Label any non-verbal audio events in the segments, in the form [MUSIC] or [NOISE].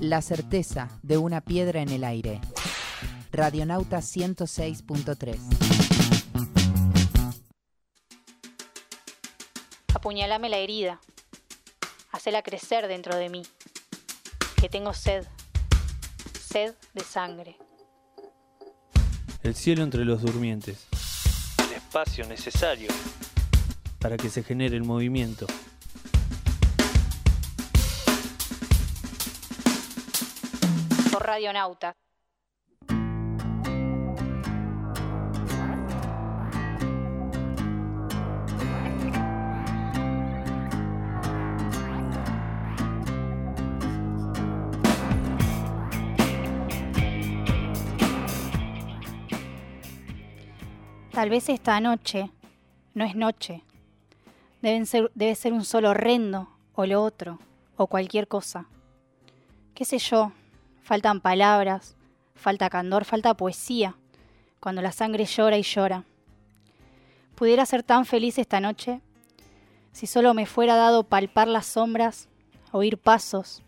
La certeza de una piedra en el aire. Radionauta 106.3. Apuñalame la herida. Hacela crecer dentro de mí. Que tengo sed. Sed de sangre. El cielo entre los durmientes. El espacio necesario para que se genere el movimiento. Tal vez esta noche no es noche. Deben ser, debe ser un solo horrendo, o lo otro, o cualquier cosa. ¿Qué sé yo? Faltan palabras, falta candor, falta poesía, cuando la sangre llora y llora. Pudiera ser tan feliz esta noche si solo me fuera dado palpar las sombras, oír pasos,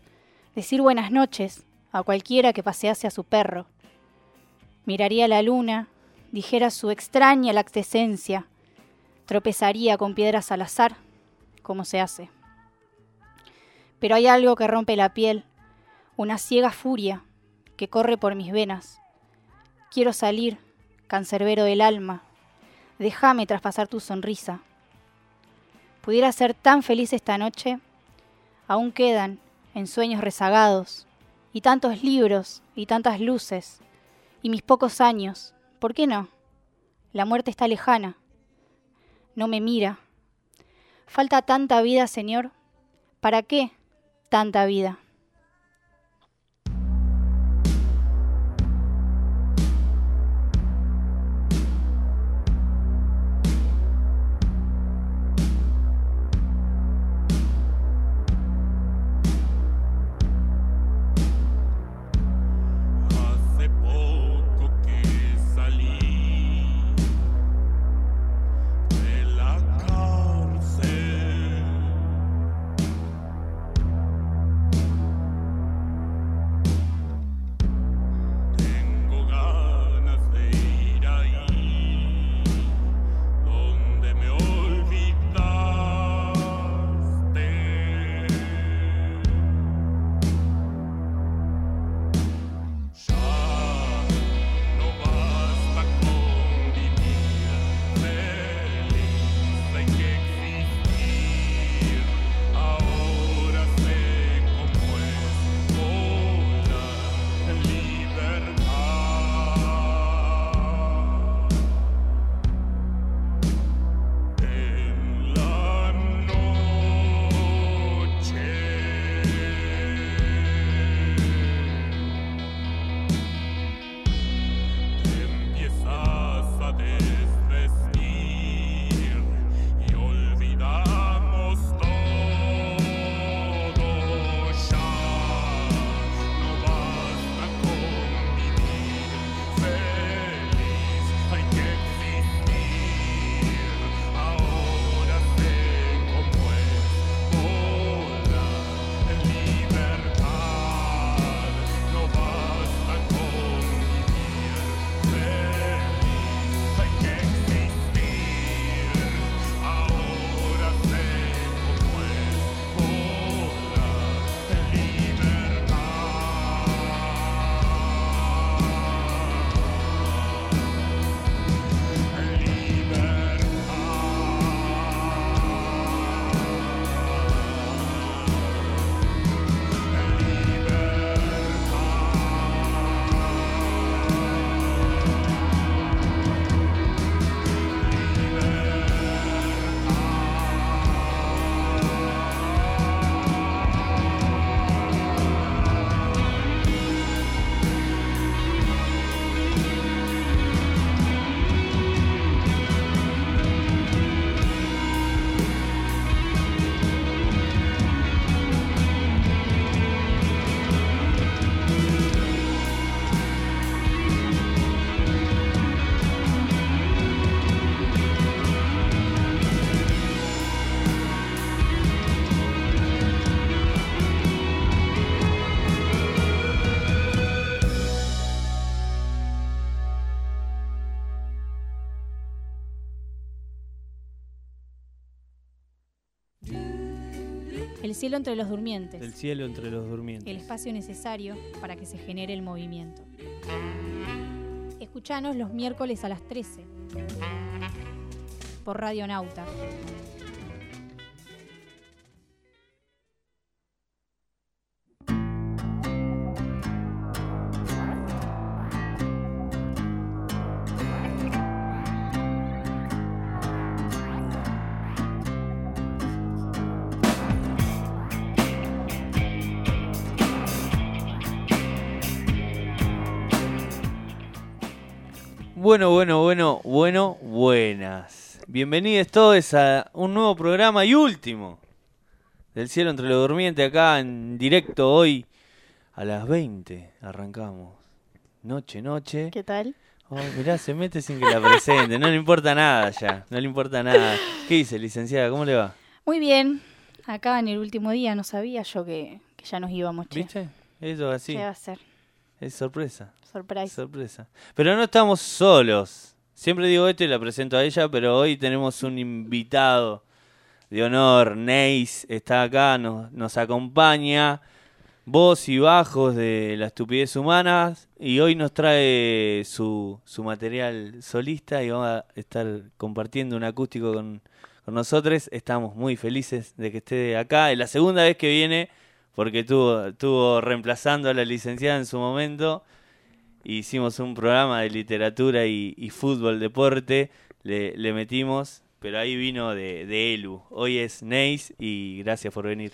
decir buenas noches a cualquiera que pasease a su perro. Miraría la luna, dijera su extraña lactescencia, tropezaría con piedras al azar, como se hace. Pero hay algo que rompe la piel, una ciega furia que corre por mis venas. Quiero salir, cancerbero del alma, déjame traspasar tu sonrisa. Pudiera ser tan feliz esta noche, aún quedan en sueños rezagados, y tantos libros y tantas luces, y mis pocos años, ¿por qué no? La muerte está lejana, no me mira. Falta tanta vida, Señor. ¿Para qué tanta vida? El cielo entre los durmientes. El cielo entre los durmientes. El espacio necesario para que se genere el movimiento. Escuchanos los miércoles a las 13 por Radio Nauta. Bueno, bueno, bueno, bueno, buenas. Bienvenidos todos a un nuevo programa y último del cielo entre los durmientes acá en directo hoy a las 20 arrancamos. Noche, noche. ¿Qué tal? Oh, mirá, se mete sin que la presente, no le importa nada ya, no le importa nada. ¿Qué dice, licenciada? ¿Cómo le va? Muy bien. Acá en el último día no sabía yo que, que ya nos íbamos, che. ¿Viste? Eso así. ¿Qué va a ser? Es sorpresa. Surprise. Sorpresa. Pero no estamos solos. Siempre digo esto y la presento a ella, pero hoy tenemos un invitado de honor. Neis está acá, nos, nos acompaña. Voz y bajos de la estupidez humana. Y hoy nos trae su, su material solista y vamos a estar compartiendo un acústico con, con nosotros. Estamos muy felices de que esté acá. Es la segunda vez que viene porque estuvo, estuvo reemplazando a la licenciada en su momento hicimos un programa de literatura y, fútbol, deporte, le, le, metimos, pero ahí vino de, de Elu. Hoy es Neis y gracias por venir.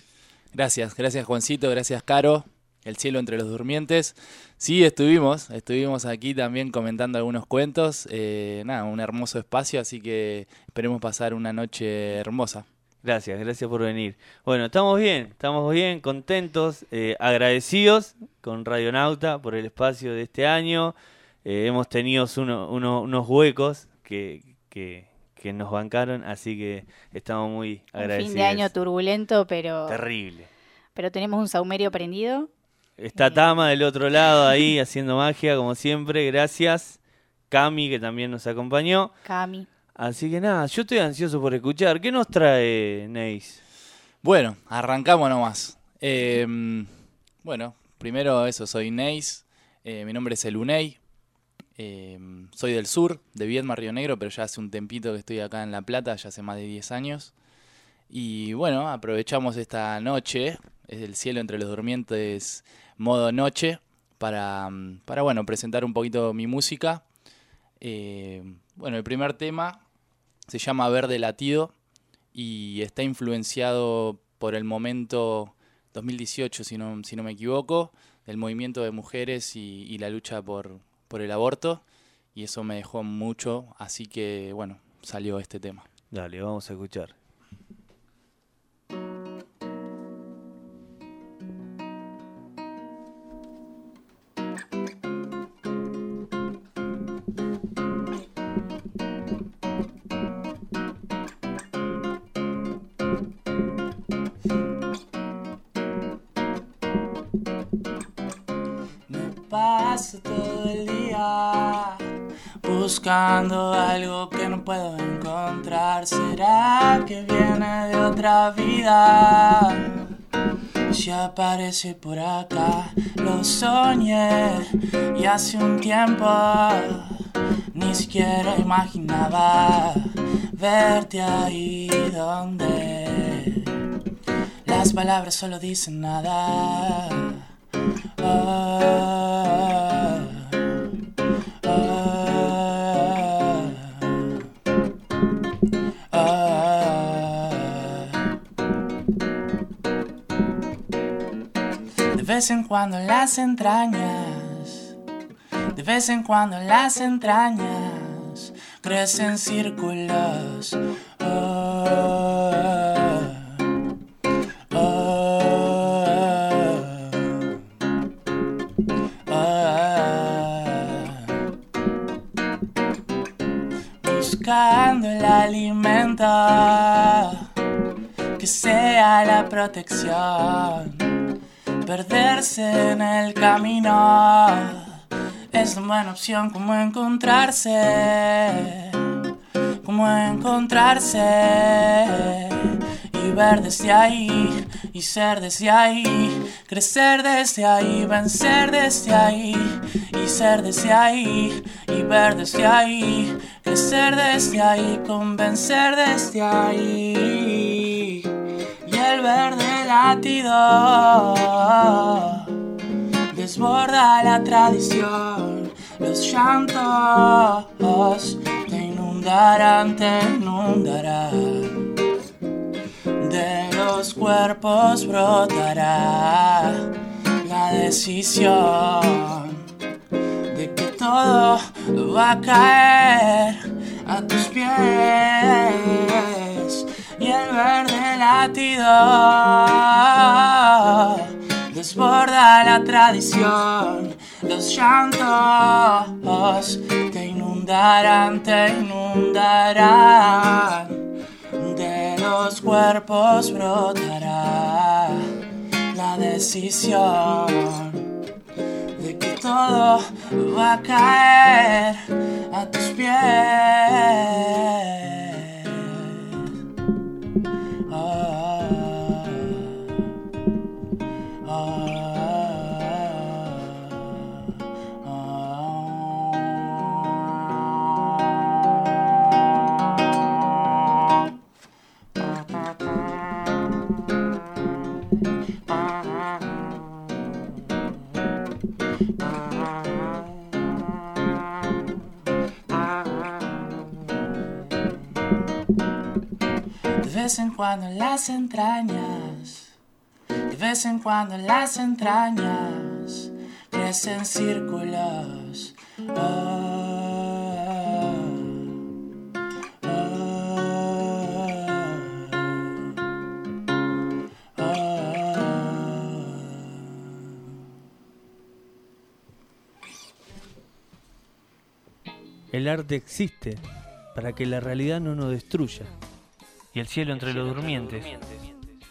Gracias, gracias Juancito, gracias Caro. El cielo entre los durmientes. Sí, estuvimos, estuvimos aquí también comentando algunos cuentos. Eh, nada, un hermoso espacio, así que esperemos pasar una noche hermosa. Gracias, gracias por venir. Bueno, estamos bien, estamos bien, contentos, eh, agradecidos con Radionauta por el espacio de este año. Eh, hemos tenido uno, uno, unos huecos que, que, que, nos bancaron, así que estamos muy agradecidos. Un fin de año turbulento, pero... Terrible. Pero tenemos un saumerio prendido. Está Tama del otro lado ahí haciendo magia, como siempre, gracias. Cami, que también nos acompañó. Cami. Así que nada, yo estoy ansioso por escuchar. ¿Qué nos trae Neis? Bueno, arrancamos nomás. Eh, bueno, primero eso, soy Neis. Eh, mi nombre es Elunei. Eh, soy del sur, de Viedma, Río Negro, pero ya hace un tempito que estoy acá en La Plata, ya hace más de 10 años. Y bueno, aprovechamos esta noche, es el cielo entre los durmientes, modo noche, para, para bueno, presentar un poquito mi música. bueno, el primer tema se llama Verde Latido y está influenciado por el momento 2018, si no, si no me equivoco, del movimiento de mujeres y, y, la lucha por, por el aborto. Y eso me dejó mucho, así que bueno, salió este tema. Dale, vamos a escuchar. Buscando algo que no puedo encontrar. ¿Será que viene de otra vida? Si aparece por acá, lo soñé y hace un tiempo ni siquiera imaginaba verte ahí donde las palabras solo dicen nada. Ah, vez en cuando las entrañas, de vez en cuando las entrañas crecen círculos. buscando el alimento que sea la protección. Perderse en el camino. Es una buena opción como encontrarse, como encontrarse y ver desde ahí, y ser desde ahí, crecer desde ahí, vencer desde ahí, y ser desde ahí, y ver desde ahí, crecer desde ahí, convencer desde ahí, verde latido desborda la tradición, los llantos te inundarán, te inundarán. De los cuerpos brotará la decisión de que todo va a caer a tus pies y el verde latido desborda la tradición. Los llantos te inundarán, te inundarán. De los cuerpos brotará la decisión de que todo va a caer a tus pies. Vez en cuando en las entrañas, de vez en cuando en las entrañas, crecen círculos. Ah, ah, ah. El arte existe para que la realidad no nos destruya. Y el cielo entre los durmientes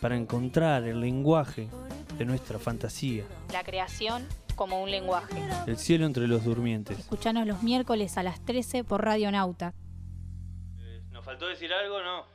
para encontrar el lenguaje de nuestra fantasía. La creación como un lenguaje. El cielo entre los durmientes. Escuchanos los miércoles a las 13 por Radio Nauta. ¿Nos faltó decir algo no?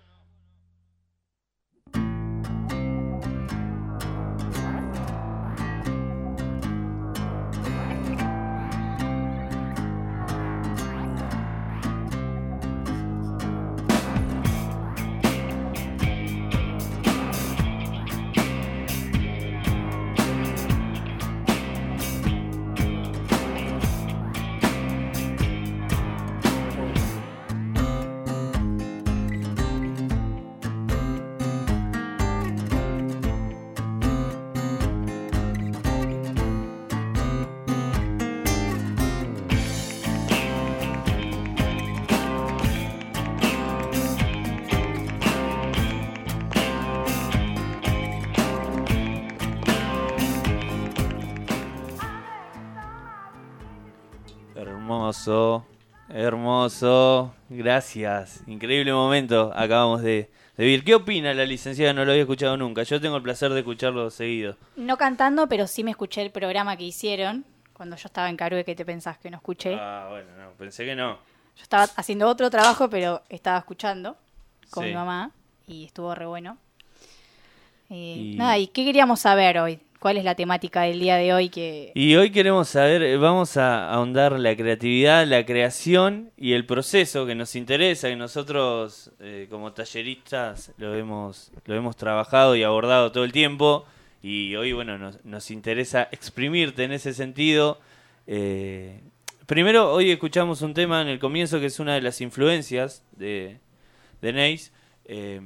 Hermoso, hermoso, gracias, increíble momento acabamos de, de vivir. ¿Qué opina la licenciada? No lo había escuchado nunca, yo tengo el placer de escucharlo seguido. No cantando, pero sí me escuché el programa que hicieron cuando yo estaba en Carue, que te pensás que no escuché. Ah, bueno, no, pensé que no. Yo estaba haciendo otro trabajo, pero estaba escuchando con Sí. mi mamá y estuvo re bueno. Eh, Y- Nada, ¿y qué queríamos saber hoy? ¿Cuál es la temática del día de hoy? Que Y hoy queremos saber, eh, vamos a ahondar la creatividad, la creación y el proceso que nos interesa, que nosotros eh, como talleristas lo hemos, lo hemos trabajado y abordado todo el tiempo. Y hoy, bueno, nos, nos interesa exprimirte en ese sentido. Eh, primero, hoy escuchamos un tema en el comienzo que es una de las influencias de, de Neis. eh,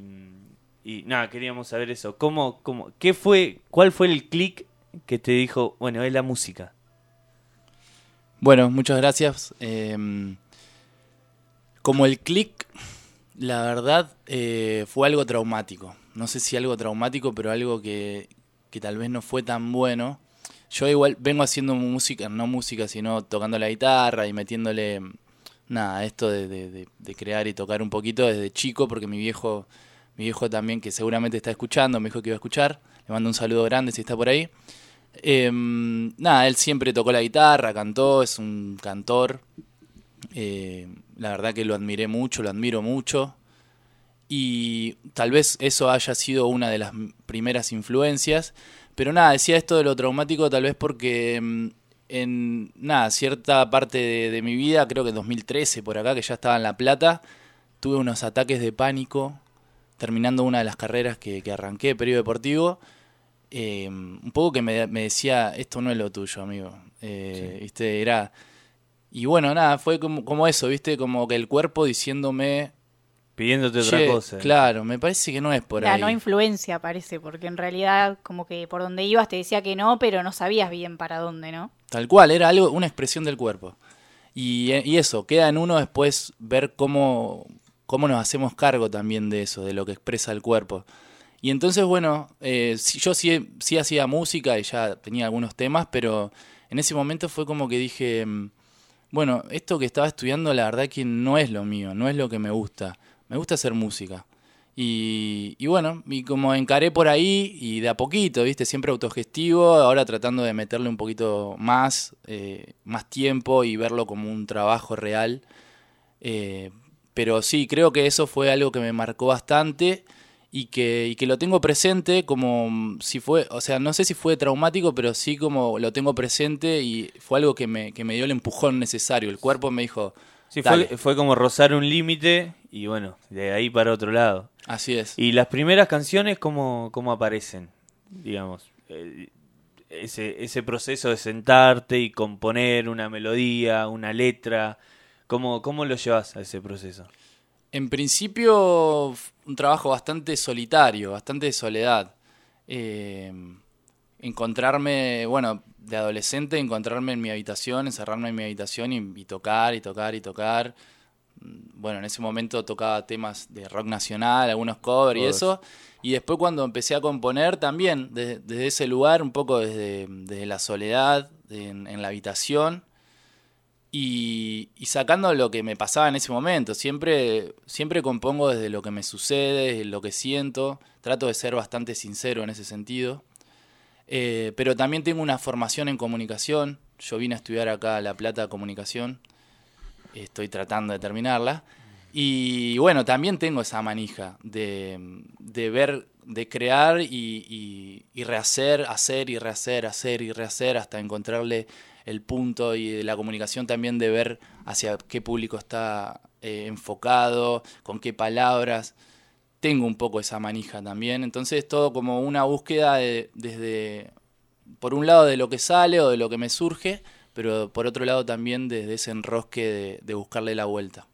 y nada, queríamos saber eso. ¿Cómo, cómo, qué fue, ¿Cuál fue el clic que te dijo, bueno, es la música? Bueno, muchas gracias. Eh, como el click, la verdad, eh, fue algo traumático. No sé si algo traumático, pero algo que, que tal vez no fue tan bueno. Yo igual vengo haciendo música, no música, sino tocando la guitarra y metiéndole, nada, esto de- de- de crear y tocar un poquito desde chico, porque mi viejo, mi viejo también, que seguramente está escuchando, me dijo que iba a escuchar. Le mando un saludo grande si está por ahí. Eh, nada, él siempre tocó la guitarra, cantó, es un cantor. Eh, la verdad que lo admiré mucho, lo admiro mucho. y tal vez eso haya sido una de las primeras influencias. Pero nada, decía esto de lo traumático tal vez porque mm, en nada, cierta parte de, de mi vida, creo que en 2013 por acá, que ya estaba en La Plata, tuve unos ataques de pánico terminando una de las carreras que, que arranqué, periodo deportivo. eh, un poco que me, me decía, esto no es lo tuyo, amigo. Eh, ¿viste? Era... Y bueno, nada, fue como, como eso, ¿viste? Como que el cuerpo diciéndome, Pidiéndote otra "Che, cosa. claro, me parece que no es por La ahí. no influencia parece, porque en realidad como que por donde ibas te decía que no, pero no sabías bien para dónde, ¿no? Tal cual, era algo, una expresión del cuerpo. Y, eh, y eso, queda en uno después ver cómo, cómo nos hacemos cargo también de eso, de lo que expresa el cuerpo. Y entonces, bueno, eh, yo sí, sí hacía música y ya tenía algunos temas, pero en ese momento fue como que dije, mm, bueno, esto que estaba estudiando la verdad que no es lo mío, no es lo que me gusta. Me gusta hacer música. Y, y bueno, y como encaré por ahí y de a poquito, ¿viste? Siempre autogestivo, ahora tratando de meterle un poquito más, eh, más tiempo y verlo como un trabajo real. Eh, pero sí, creo que eso fue algo que me marcó bastante y que, y que lo tengo presente como mm, si fue, o sea, no sé si fue traumático, pero sí como lo tengo presente y fue algo que me, que me dio el empujón necesario. El cuerpo me dijo, Sí, fue, fue como rozar un límite y bueno, de ahí para otro lado. así es. Y las primeras canciones, ¿cómo, cómo aparecen? Digamos, eh, ese, ese proceso de sentarte y componer una melodía, una letra, ¿cómo, cómo lo llevas a ese proceso? En principio, un trabajo bastante solitario, bastante de soledad. Eh, encontrarme, bueno, de adolescente, encontrarme en mi habitación, encerrarme en mi habitación y, y tocar y tocar y tocar. Mm, Bueno, en ese momento tocaba temas de rock nacional, algunos covers y eso. Y después cuando empecé a componer también, de- desde ese lugar, un poco desde, desde la soledad, en, en la habitación y, sacando lo que me pasaba en ese momento. Siempre, siempre compongo desde lo que me sucede, lo que siento. Trato de ser bastante sincero en ese sentido. Eh, pero también tengo una formación en comunicación. Yo vine a estudiar acá a La Plata Comunicación. Estoy tratando de terminarla. Y bueno, también tengo esa manija de, de ver, de crear y- y rehacer, hacer y rehacer, hacer y rehacer hasta encontrarle el punto y de la comunicación también de ver hacia qué público está eh, enfocado, con qué palabras. Tengo un poco esa manija también. Entonces todo como una búsqueda de- desde, por un lado de lo que sale o de lo que me surge, pero por otro lado también desde ese enrosque de, de buscarle la vuelta.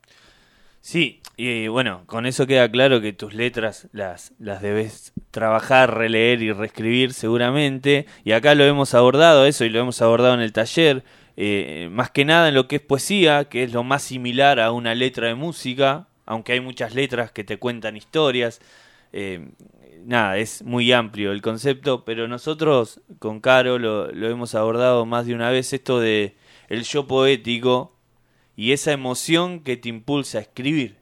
Sí, y bueno, con eso queda claro que tus letras las, las debes trabajar, releer y reescribir seguramente. Y acá lo hemos abordado eso y lo hemos abordado en el taller. eh, más que nada en lo que es poesía, que es lo más similar a una letra de música, aunque hay muchas letras que te cuentan historias. eh, nada, es muy amplio el concepto, pero nosotros con Caro lo, lo hemos abordado más de una vez, esto de el yo poético y esa emoción que te impulsa a escribir,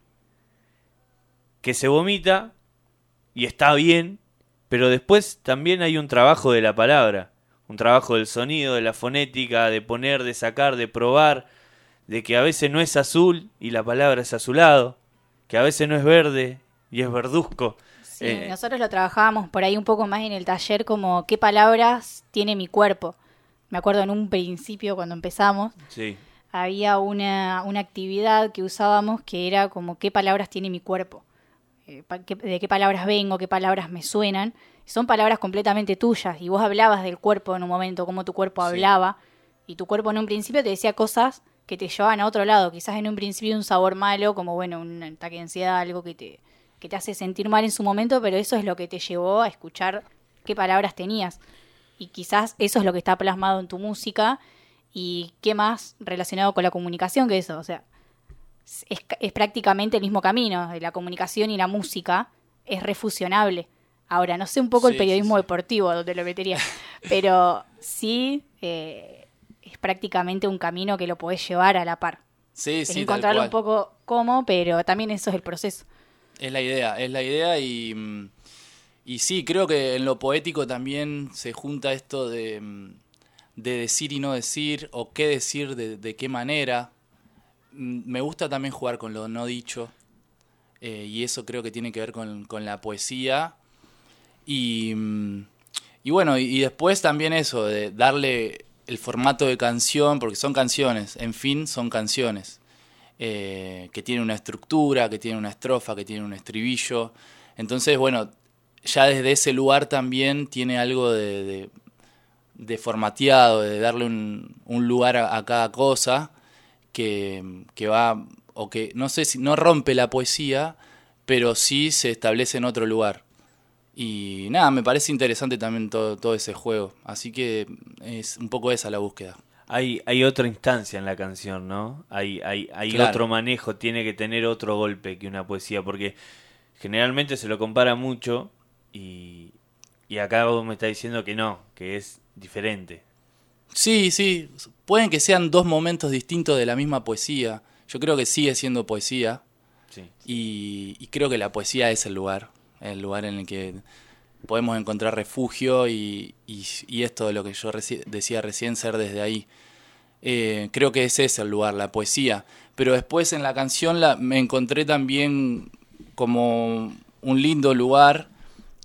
que se vomita y está bien, pero después también hay un trabajo de la palabra, un trabajo del sonido, de la fonética, de poner, de sacar, de probar, de que a veces no es azul y la palabra es azulado, que a veces no es verde y es verduzco. Sí, Eh, nosotros lo trabajábamos por ahí un poco más en el taller como qué palabras tiene mi cuerpo. Me acuerdo en un principio cuando empezamos, Sí, había una, una actividad que usábamos que era como qué palabras tiene mi cuerpo, Eh, pa- qué- de qué palabras vengo, qué palabras me suenan. Son palabras completamente tuyas y vos hablabas del cuerpo en un momento, cómo tu cuerpo Sí. hablaba y tu cuerpo en un principio te decía cosas que te llevaban a otro lado, quizás en un principio un sabor malo, como bueno, un ataque de ansiedad, algo que te, que te hace sentir mal en su momento, pero eso es lo que te llevó a escuchar qué palabras tenías. Y quizás eso es lo que está plasmado en tu música y qué más relacionado con la comunicación que eso. O sea, es, es prácticamente el mismo camino. La comunicación y la música es refusionable. Ahora, no sé un poco el periodismo sí, sí. deportivo donde lo metería, [LAUGHS] pero sí eh, es prácticamente un camino que lo podés llevar a la par. Sí, es sí, cual. un poco cómo, pero también eso es el proceso. Es la idea, es la idea y, mm, y sí, creo que en lo poético también se junta esto de, mm, de decir y no decir, o qué decir de, qué manera. Mm, Me gusta también jugar con lo no dicho. eh, y eso creo que tiene que ver con, con la poesía. Y, mm, y bueno, y, después también eso, de darle el formato de canción, porque son canciones, en fin, son canciones, eh, que tienen una estructura, que tienen una estrofa, que tienen un estribillo. Entonces, bueno, ya desde ese lugar también tiene algo de- de formateado, de darle un, un lugar a, a cada cosa que, que va, o que no sé si no rompe la poesía, pero sí se establece en otro lugar. Y nada, me parece interesante también todo, todo ese juego. Así que es un poco esa la búsqueda. Hay, hay otra instancia en la canción, ¿no? Hay, hay, hay Claro. otro manejo, tiene que tener otro golpe que una poesía, porque generalmente se lo compara mucho y, y acá vos me estás diciendo que no, que es diferente. Sí, sí, pueden que sean dos momentos distintos de la misma poesía. Yo creo que sigue siendo poesía Sí. y, y creo que la poesía es el lugar, el lugar en el que podemos encontrar refugio y, y- y esto de lo que yo reci- decía recién, ser desde ahí. Eh, creo que ese es el lugar, la poesía. Pero después en la canción la, me encontré también como un lindo lugar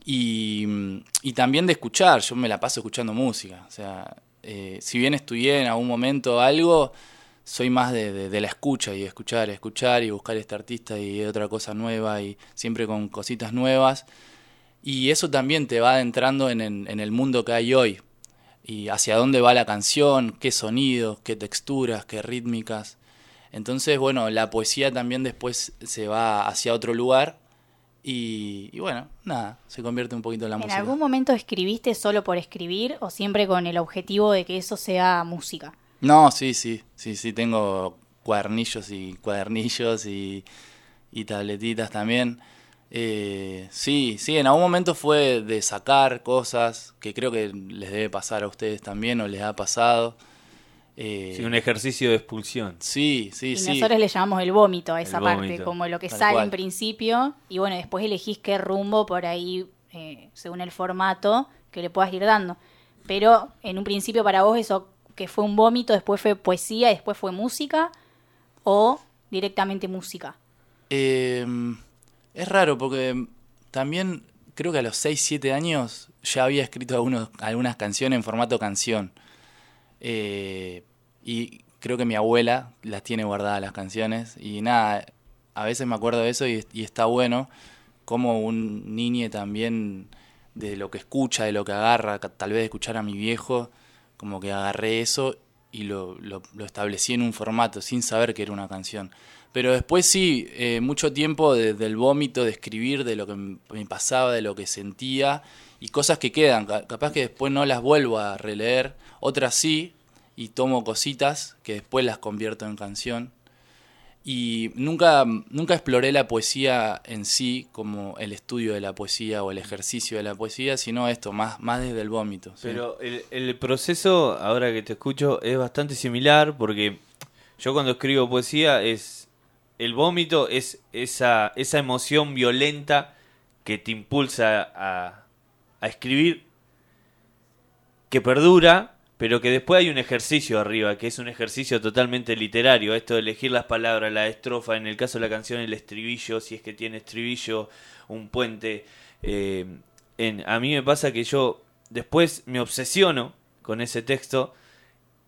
y, también de escuchar. Yo me la paso escuchando música. O sea, eh, si bien estudié en algún momento algo, soy más de, de- de la escucha y escuchar, escuchar y buscar este artista y otra cosa nueva y siempre con cositas nuevas. Y eso también te va adentrando en, en- en el mundo que hay hoy. Y hacia dónde va la canción, qué sonidos, qué texturas, qué rítmicas. Entonces, bueno, la poesía también después se va hacia otro lugar. Y, y bueno, nada, se convierte un poquito en la ¿En música. algún momento escribiste solo por escribir o siempre con el objetivo de que eso sea música? No, sí, sí, sí, sí, tengo cuadernillos y cuadernillos y, y tabletitas también. Eh, sí, sí, en algún momento fue de sacar cosas que creo que les debe pasar a ustedes también o les ha pasado. Eh, Sí, un ejercicio de expulsión. sí, sí, Y sí. nosotros le llamamos el vómito a esa El parte, vómito. como lo que Tal sale cual. en principio y bueno, después elegís qué rumbo por ahí, eh, según el formato que le puedas ir dando. Pero en un principio para vos eso que fue un vómito, después fue poesía, y después fue música o directamente música. Eh, es raro porque también creo que a los 6, 7 años ya había escrito algunos, algunas canciones en formato canción. Eh, y creo que mi abuela las tiene guardadas las canciones. Y nada, a veces me acuerdo de eso y, está bueno como un niño también de lo que escucha, de lo que agarra, tal vez escuchar a mi viejo, como que agarré eso y lo, lo, establecí en un formato sin saber que era una canción. Pero después sí, eh, mucho tiempo de- del vómito, de escribir, de lo que me pasaba, de lo que sentía y cosas que quedan. Ca- Capaz que después no las vuelvo a releer, otras sí, y tomo cositas que después las convierto en canción. Y nunca, nunca exploré la poesía en sí como el estudio de la poesía o el ejercicio de la poesía, sino esto, más, más desde el vómito. Pero el, el proceso, ahora que te escucho, es bastante similar porque yo cuando escribo poesía es el vómito, es esa, esa emoción violenta que te impulsa a, a escribir, que perdura, pero que después hay un ejercicio arriba, que es un ejercicio totalmente literario, esto de elegir las palabras, la estrofa, en el caso de la canción el estribillo, si es que tiene estribillo, un puente. eh, en, a mí me pasa que yo después me obsesiono con ese texto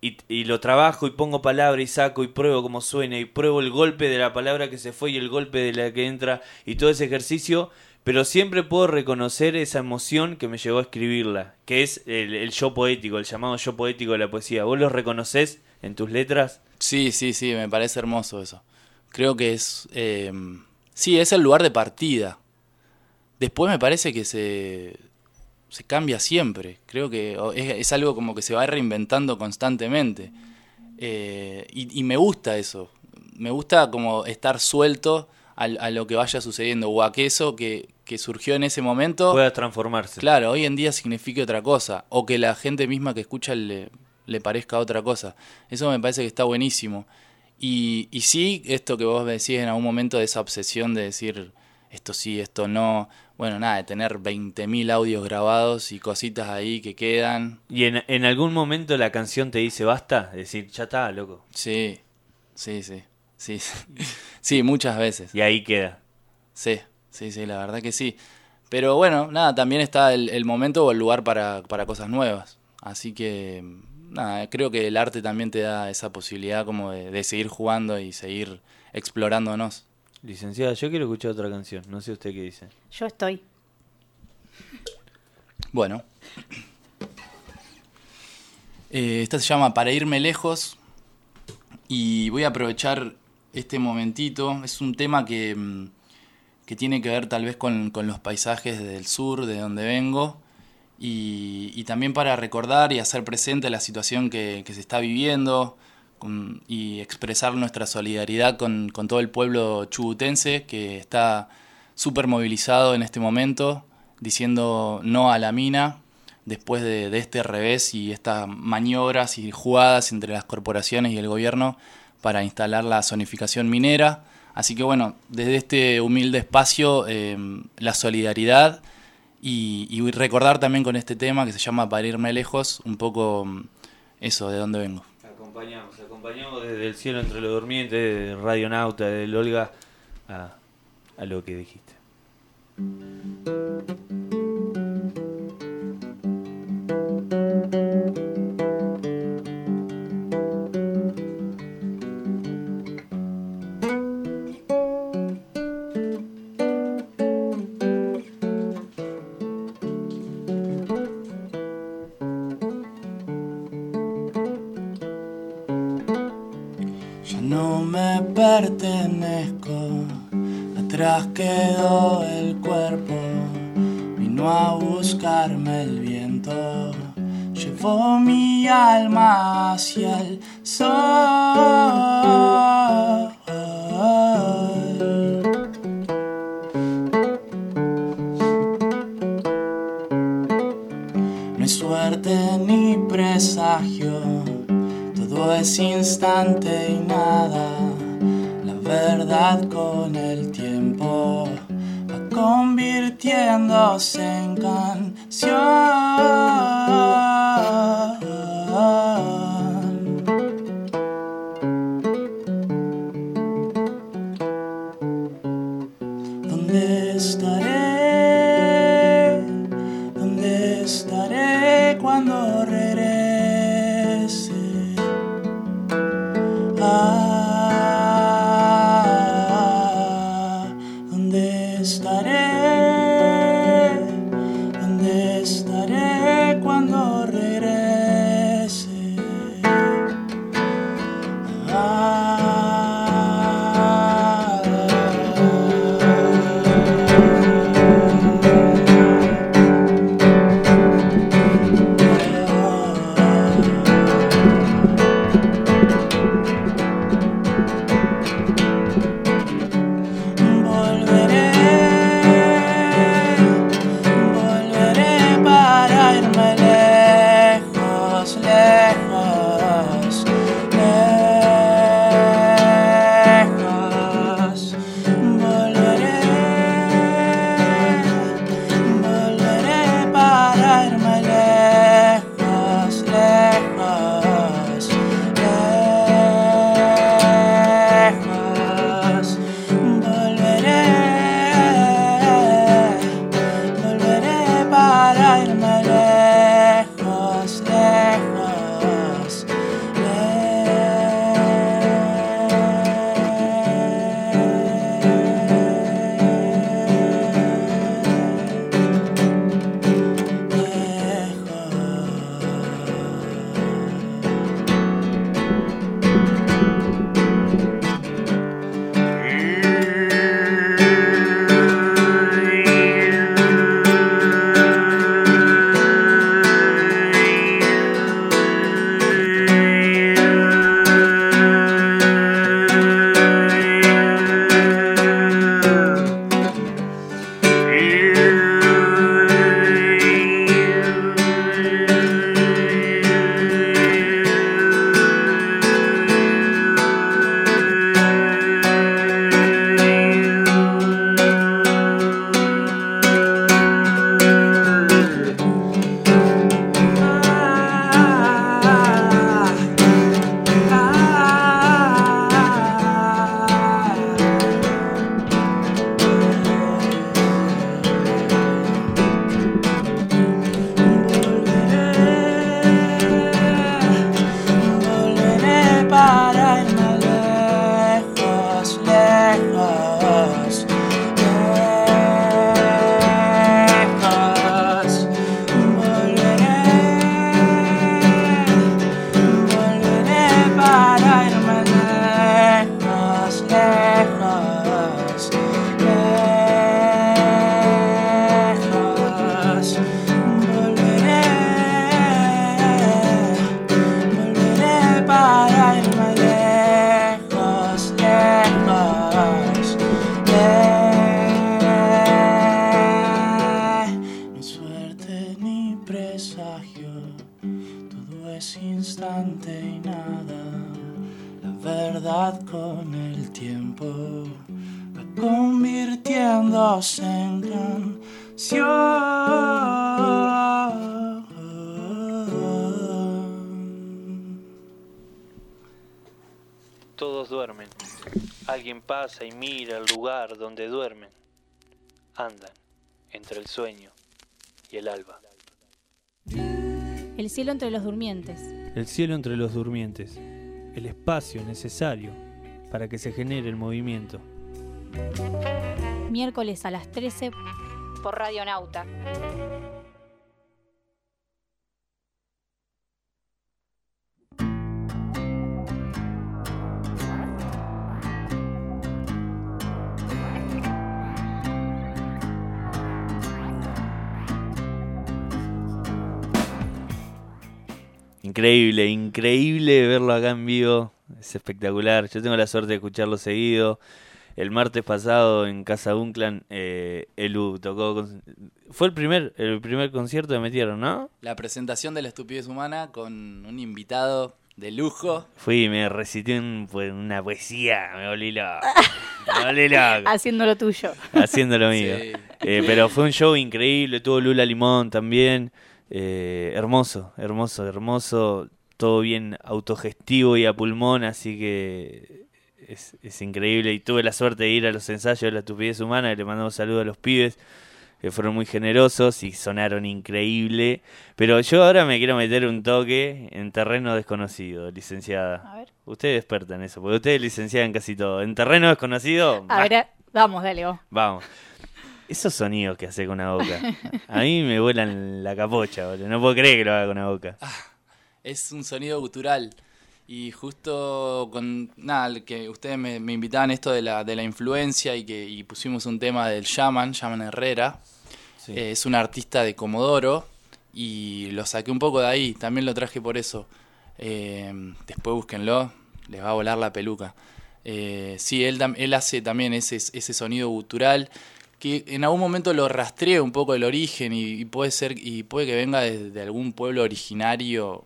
y, y lo trabajo y pongo palabra y saco y pruebo cómo suena y pruebo el golpe de la palabra que se fue y el golpe de la que entra y todo ese ejercicio, pero siempre puedo reconocer esa emoción que me llevó a escribirla, que es el, yo poético, el llamado yo poético de la poesía. ¿Vos lo reconoces en tus letras? Sí, sí, sí, me parece hermoso eso. Creo que es... eh, sí, es el lugar de partida. Después me parece que se, se cambia siempre. Creo que es, algo como que se va reinventando constantemente. Eh, y, me gusta eso. Me gusta como estar suelto al- a, lo que vaya sucediendo o a que eso que, que surgió en ese momento... Pueda transformarse. Claro, hoy en día signifique otra cosa, o que la gente misma que escucha le, le parezca otra cosa. Eso me parece que está buenísimo. Y, y sí, esto que vos decís en algún momento de esa obsesión de decir esto sí, esto no, bueno, nada, de tener 20.000 audios grabados y cositas ahí que quedan. ¿Y en, en algún momento la canción te dice basta? Es decir, ya está, loco. Sí, sí, sí, sí, [LAUGHS] sí, muchas veces. Y ahí queda. Sí, sí, sí, la verdad que sí. Pero bueno, nada, también está el, el momento o el lugar para, para cosas nuevas. Así que, nada, creo que el arte también te da esa posibilidad como de, de seguir jugando y seguir explorándonos. Licenciada, yo quiero escuchar otra canción. No sé usted qué dice. Yo estoy. Bueno. Eh, esta se llama Para irme lejos. Y voy a aprovechar este momentito. Es un tema que, mm, que tiene que ver tal vez con, con los paisajes del sur, de donde vengo. Y, también para recordar y hacer presente la situación que, se está viviendo y expresar nuestra solidaridad con, con todo el pueblo chubutense que está súper movilizado en este momento, diciendo no a la mina después de, de este revés y estas maniobras y jugadas entre las corporaciones y el gobierno para instalar la zonificación minera. Así que bueno, desde este humilde espacio, eh, la solidaridad y, recordar también con este tema que se llama Para irme lejos, un poco mm, eso, de dónde vengo. Acompañamos, acompañamos desde el cielo entre los durmientes, de Radionauta, del Olga, a, lo que dijiste. Ya me pertenezco, atrás quedó el cuerpo, vino a buscarme el viento, llevó mi alma hacia el sol. No hay suerte ni presagio, todo es instante y nada. Verdad con el tiempo va convirtiéndose en canción. Pasa y mira el lugar donde duermen. Andan entre el sueño y el alba. El cielo entre los durmientes. El cielo entre los durmientes. El espacio necesario para que se genere el movimiento. Miércoles a las 13 por Radio Nauta. Increíble, increíble verlo acá en vivo. Es espectacular. Yo tengo la suerte de escucharlo seguido. El martes pasado en Casa Unclan, eh, Elu tocó. con- Fue el primer, el primer concierto que metieron, ¿no? La presentación de la estupidez humana con un invitado de lujo. Fui y me recité un- pues, una poesía. Me volví loco. [LAUGHS] Me volví loco. Haciendo lo tuyo. Haciendo lo mío. Sí. Eh, pero fue un show increíble, tuvo Lula Limón también. Eh, hermoso, hermoso, hermoso. Todo bien autogestivo y a pulmón, así que es, es increíble. Y tuve la suerte de ir a los ensayos de la estupidez humana, y le mandamos saludos a los pibes, que fueron muy generosos y sonaron increíble. Pero yo ahora me quiero meter un toque en terreno desconocido, licenciada. A ver. Usted es experta en eso, porque usted es licenciada en casi todo. En terreno desconocido, A ver, a- vamos, dale. Vamos. Esos sonidos que hace con la boca. A mí me vuelan la capocha, boludo. No puedo creer que lo haga con la boca. Es un sonido gutural. Y justo con nada, que ustedes me, me invitaban esto de la, de la influencia y que y pusimos un tema del Shaman, Shaman Herrera. Sí. Eh, es un artista de Comodoro y lo saqué un poco de ahí, también lo traje por eso. Eh, después búsquenlo, les va a volar la peluca. Eh, sí, él, él hace también ese, ese sonido gutural que en algún momento lo rastreé un poco el origen y, puede ser y puede que venga de, de algún pueblo originario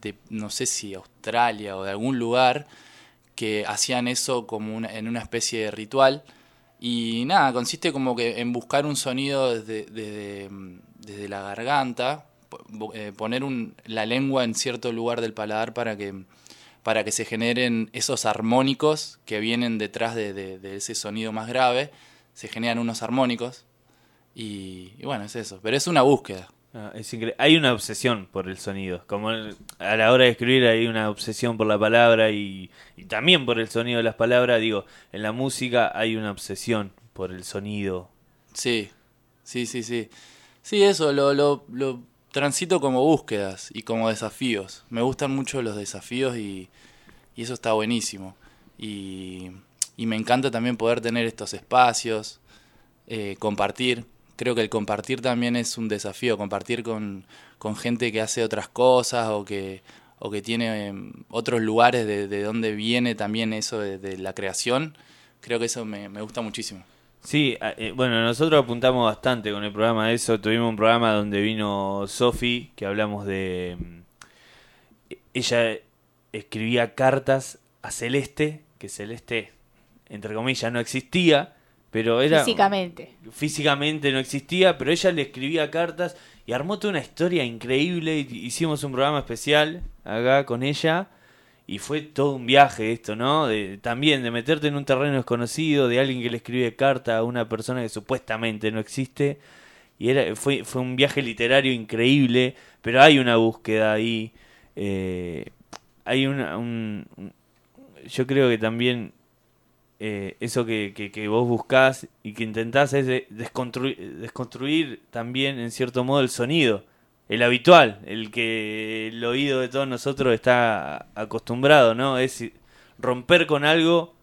de no sé si Australia o de algún lugar que hacían eso como una- en una especie de ritual. Y nada consiste como que en buscar un sonido desde, desde, mm, desde la garganta eh, poner un- la lengua en cierto lugar del paladar para que para que se generen esos armónicos que vienen detrás de, de- de ese sonido más grave se generan unos armónicos y, y bueno es eso pero es una búsqueda Ah, es Hay una obsesión por el sonido. Como el- a la hora de escribir hay una obsesión por la palabra y, y también por el sonido de las palabras. Digo, en la música hay una obsesión por el sonido. Sí, sí, sí, sí. Sí, eso, lo, lo, lo transito como búsquedas y como desafíos. Me gustan mucho los desafíos y, y eso está buenísimo. Y, y me encanta también poder tener estos espacios, eh, compartir. Creo que el compartir también es un desafío, compartir con, con gente que hace otras cosas o que, o que tiene em, otros lugares de, de donde viene también eso de, la creación. Creo que eso me, gusta muchísimo. Sí, eh, bueno, nosotros apuntamos bastante con el programa de eso. Tuvimos un programa donde vino Sofi, que hablamos de... mm, Ella escribía cartas a Celeste, que Celeste, entre comillas, no existía, pero era... Físicamente. físicamente no existía, pero ella le escribía cartas y armó toda una historia increíble. y- Hicimos un programa especial acá con ella y fue todo un viaje esto, ¿no? De, también de meterte en un terreno desconocido, de alguien que le escribe carta a una persona que supuestamente no existe. Y era, fue, fue un viaje literario increíble, pero hay una búsqueda ahí. eh, hay una, un, un- yo creo que también eh, eso que, que, que vos buscás y que intentás es de- desconstruir, desconstruir también en cierto modo el sonido, el habitual, el que el oído de todos nosotros está acostumbrado, ¿no? Es romper con algo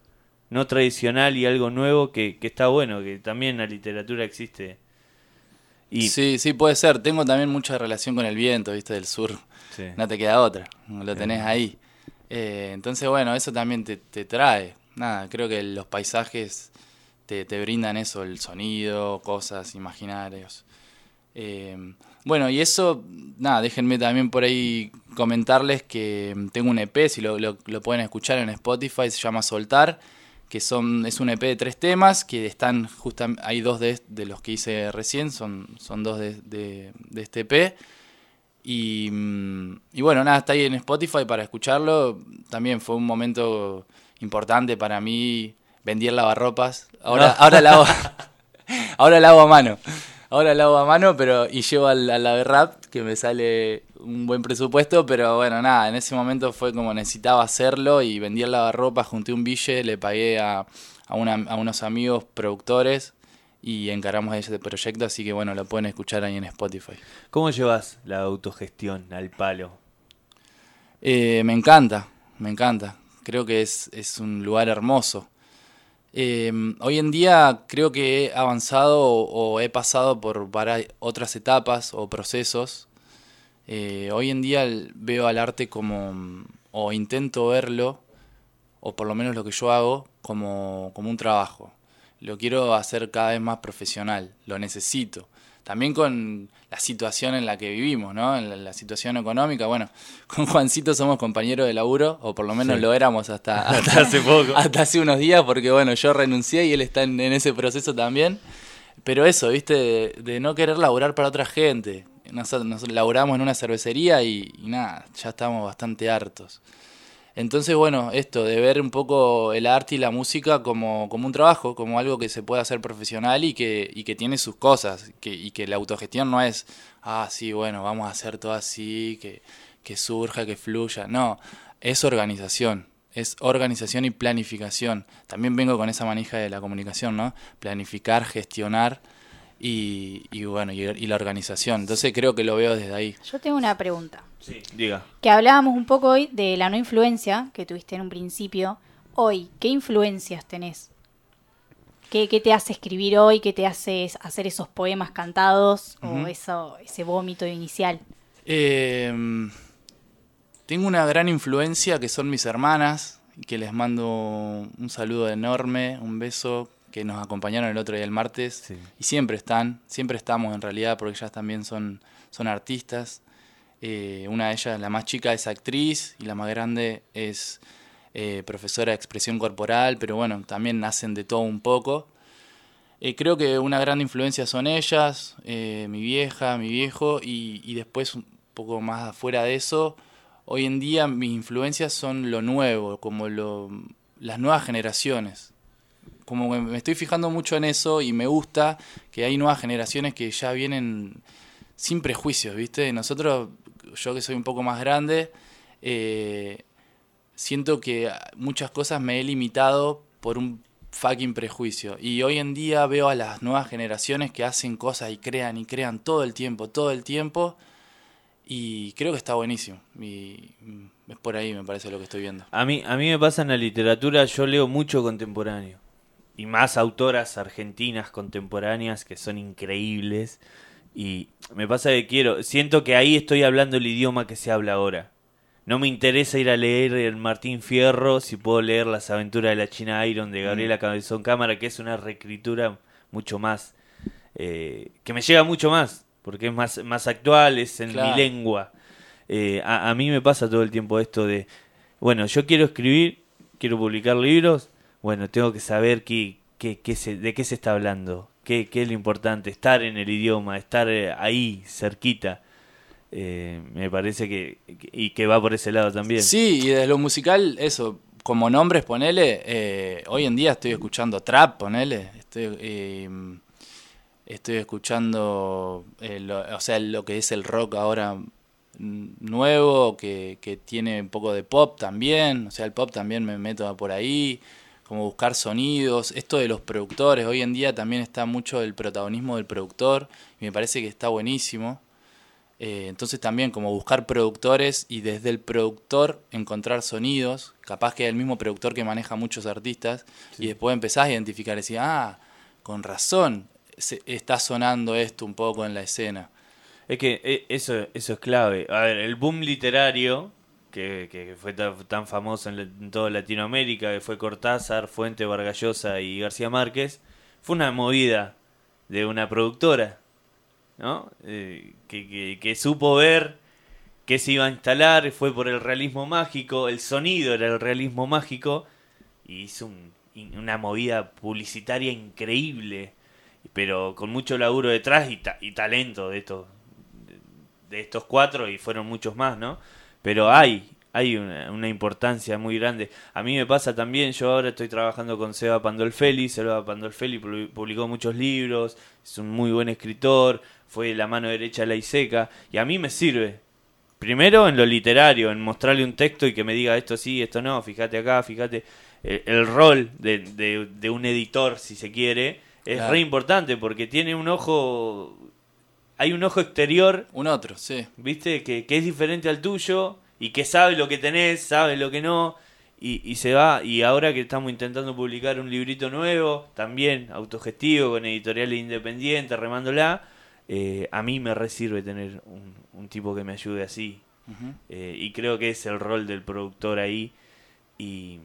no tradicional y algo nuevo que, que está bueno, que también la literatura existe. Y, Sí, sí, puede ser. Tengo también mucha relación con el viento, viste, del sur. Sí. No te queda otra, lo tenés ahí. Eh, entonces, bueno, eso también te, te trae. Nada, creo que los paisajes te, te brindan eso, el sonido, cosas, imaginarios. Eh, Bueno, y eso, nada, déjenme también por ahí comentarles que tengo un EP, si lo, lo, lo pueden escuchar en Spotify, se llama Soltar, que son, es un EP de tres temas, que están justamente, hay dos de, de los que hice recién, son, son dos de, de, de este EP. Y, mm, y bueno, nada, está ahí en Spotify para escucharlo. También fue un momento importante para mí. Vendí el lavarropas. Ahora, ahora lavo. [LAUGHS] ahora lavo a mano. Ahora lavo a mano, pero. Y llevo al, al Lave Rap, que me sale un buen presupuesto, pero bueno, nada, en ese momento fue como necesitaba hacerlo y vendí el lavarropas, junté un bille, le pagué a, a, una, a unos amigos productores y encaramos ese proyecto, así que bueno, lo pueden escuchar ahí en Spotify. ¿Cómo llevas la autogestión al palo? Eh, me encanta, me encanta. Creo que es, es un lugar hermoso. Eh, hoy en día creo que he avanzado o, he pasado por otras etapas o procesos. Eh, hoy en día veo al arte como, o intento verlo, o por lo menos lo que yo hago, como, como un trabajo. Lo quiero hacer cada vez más profesional, lo necesito. También con la situación en la que vivimos, ¿no? En la, la situación económica. Bueno, [LAUGHS] con Juancito somos compañeros de laburo, o por lo menos Sí. lo éramos hasta, [LAUGHS] Hasta hace poco. hasta hace unos días, porque bueno, yo renuncié y él está en, en ese proceso también. Pero eso, viste, de, de no querer laburar para otra gente. Nosotros, nosotros laburamos en una cervecería y, y nada, ya estamos bastante hartos. Entonces, bueno, esto de ver un poco el arte y la música como, como un trabajo, como algo que se puede hacer profesional y que, y que tiene sus cosas, que, y que la autogestión no es, ah, sí, bueno, vamos a hacer todo así, que, que surja, que fluya. No, es organización, es organización y planificación. También vengo con esa manija de la comunicación, ¿no? Planificar, gestionar y, y bueno, y, y la organización. Entonces creo que lo veo desde ahí. Yo tengo una pregunta. Sí, diga. Que hablábamos un poco hoy de la no influencia que tuviste en un principio. Hoy, ¿qué influencias tenés? ¿Qué, qué te hace escribir hoy? ¿Qué te hace hacer esos poemas cantados? ¿O eso, ese vómito inicial? Eh, tengo una gran influencia que son mis hermanas, que les mando un saludo enorme, un beso, que nos acompañaron el otro día el martes Sí. y siempre están, siempre estamos en realidad porque ellas también son, son artistas. Eh, una de ellas, la más chica, es actriz y la más grande es eh, profesora de expresión corporal, pero bueno, también hacen de todo un poco. Eh, creo que una gran influencia son ellas, mi vieja, mi viejo, y, y después un poco más afuera de eso, hoy en día mis influencias son lo nuevo, como lo, las nuevas generaciones. Como que me estoy fijando mucho en eso y me gusta que hay nuevas generaciones que ya vienen sin prejuicios, ¿viste? Nosotros, yo que soy un poco más grande, eh, siento que muchas cosas me he limitado por un fucking prejuicio. Y hoy en día veo a las nuevas generaciones que hacen cosas y crean y crean todo el tiempo, todo el tiempo. Y creo que está buenísimo. Y es por ahí, me parece lo que estoy viendo. A mí, a mí me pasa en la literatura, yo leo mucho contemporáneo. Y más autoras argentinas contemporáneas que son increíbles. Y me pasa que quiero, siento que ahí estoy hablando el idioma que se habla ahora. No me interesa ir a leer el Martín Fierro si puedo leer Las aventuras de la China Iron de Gabriela Cabezón Cámara, que es una reescritura mucho más, eh, que me llega mucho más, porque es más, más actual, es en Claro. mi lengua. Eh, a, a mí me pasa todo el tiempo esto de, bueno, yo quiero escribir, quiero publicar libros, bueno, tengo que saber qué, qué, qué se, de qué se está hablando, qué, qué es lo importante, estar en el idioma, estar eh, ahí, cerquita. Eh, me parece que, y que va por ese lado también. Sí, y desde lo musical, eso, como nombres, ponele, eh, hoy en día estoy escuchando trap, ponele, estoy, eh, estoy escuchando, eh, lo- o sea, lo que es el rock ahora mm, nuevo, que, que tiene un poco de pop también, o sea, el pop también me meto por ahí, como buscar sonidos, esto de los productores, hoy en día también está mucho el protagonismo del productor, y me parece que está buenísimo. Eh, entonces también como buscar productores y desde el productor encontrar sonidos, capaz que es el mismo productor que maneja muchos artistas, y después empezás a identificar y decir, ah, con razón, se- está sonando esto un poco en la escena. Es que eh, eso, eso es clave. A ver, el boom literario, que, fue ta- tan, famoso en, toda Latinoamérica, que fue Cortázar, Fuente, Vargallosa y García Márquez, fue una movida de una productora. ¿no? Eh, que, supo ver que se iba a instalar, fue por el realismo mágico, el sonido era el realismo mágico, y hizo un- una movida publicitaria increíble, pero con mucho laburo detrás y, y talento de estos, de estos cuatro, y fueron muchos más, ¿no? Pero hay, hay una, una importancia muy grande. A mí me pasa también, yo ahora estoy trabajando con Seba Pandolfelli, Seba Pandolfelli pu- publicó muchos libros, es un muy buen escritor, fue la mano derecha de la Iseca, y a mí me sirve. Primero en lo literario, en mostrarle un texto y que me diga esto sí, esto no, fíjate acá, fíjate. El, el rol de, de- de un editor, si se quiere, es Claro. re importante porque tiene un ojo, hay un ojo exterior Un otro, sí. ¿viste? Que, que es diferente al tuyo y que sabe lo que tenés, sabe lo que no, y, y se va. Y ahora que estamos intentando publicar un librito nuevo, también autogestivo, con editoriales independientes, remándola, eh, a mí me resirve tener un, un tipo que me ayude así. Eh, y creo que es el rol del productor ahí. Y,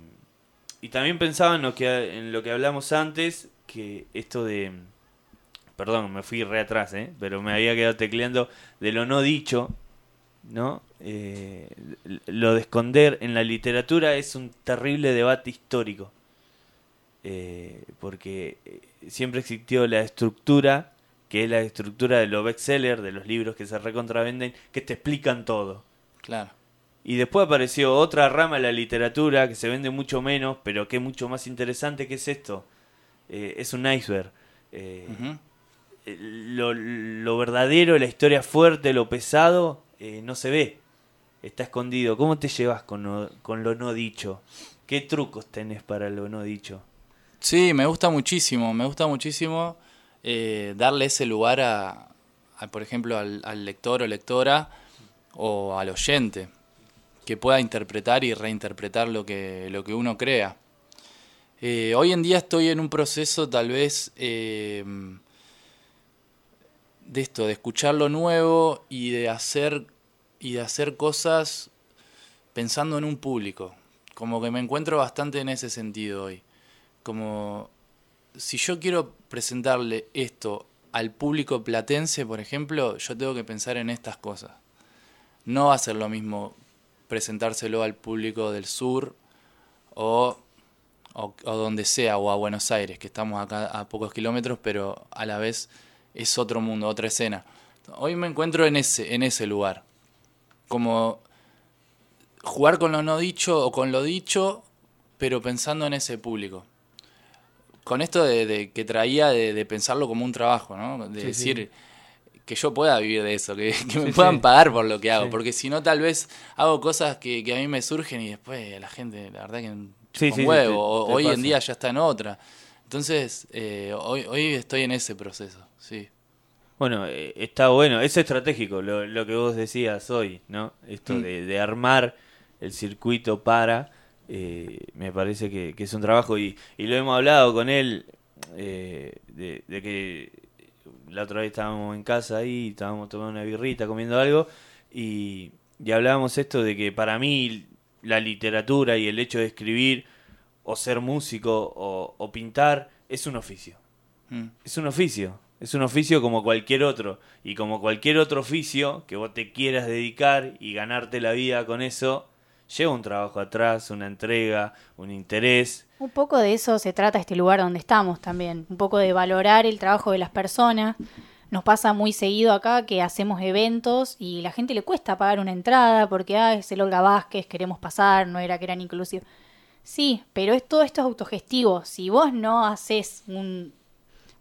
y también pensaba en lo, que, en lo que hablamos antes, que esto de... Perdón, me fui re atrás, ¿eh? pero me había quedado tecleando de lo no dicho, ¿no? Eh, lo de esconder en la literatura es un terrible debate histórico. Eh, porque eh, siempre existió la estructura, que es la estructura de los bestsellers, de los libros que se recontravenden, que te explican todo. Claro. Y después apareció otra rama de la literatura que se vende mucho menos, pero que es mucho más interesante. que es esto? Eh, es un iceberg. Eh, lo, verdadero, la historia fuerte, lo pesado, eh, no se ve. Está escondido. ¿Cómo te llevas con, con lo no dicho? ¿Qué trucos tenés para lo no dicho? Sí, me gusta muchísimo, me gusta muchísimo eh, darle ese lugar a, por ejemplo, al, lector o lectora o al oyente, que pueda interpretar y reinterpretar lo que, lo que uno crea. Eh, hoy en día estoy en un proceso tal vez de esto, de escuchar lo nuevo y de hacer y de hacer cosas pensando en un público. Como que me encuentro bastante en ese sentido hoy como si yo quiero presentarle esto al público platense, por ejemplo, yo tengo que pensar en estas cosas. No va a ser lo mismo presentárselo al público del sur o, o, o donde sea, o a Buenos Aires, que estamos acá a pocos kilómetros, pero a la vez es otro mundo, otra escena. Hoy me encuentro en ese, en ese lugar. Como jugar con lo no dicho o con lo dicho, pero pensando en ese público con esto de, de que traía de, de pensarlo como un trabajo, ¿no? De Sí, decir que yo pueda vivir de eso, que, que me Sí, puedan pagar por lo que hago, porque si no tal vez hago cosas que, que a mí me surgen y después la gente, la verdad que con huevo, te- o- te hoy pasa. en día ya está en otra. Entonces, eh, hoy, hoy estoy en ese proceso, sí. Bueno, eh, está bueno, es estratégico lo, lo que vos decías hoy, ¿no? Esto Mm. de, de armar el circuito para, eh, me parece que, que es un trabajo y, y lo hemos hablado con él, eh, de, de que la otra vez estábamos en casa ahí, estábamos tomando una birrita, comiendo algo, y, y hablábamos esto de que para mí la literatura y el hecho de escribir, o ser músico, o, o pintar, es un oficio. Mm. Es un oficio. Es un oficio como cualquier otro. Y como cualquier otro oficio que vos te quieras dedicar y ganarte la vida con eso, lleva un trabajo atrás, una entrega, un interés. Un poco de eso se trata este lugar donde estamos también, un poco de valorar el trabajo de las personas. Nos pasa muy seguido acá que hacemos eventos y la gente le cuesta pagar una entrada porque ah, es el Olga Vázquez, queremos pasar, no era que eran inclusivos. Sí, pero es, todo esto es autogestivo. Si vos no haces un-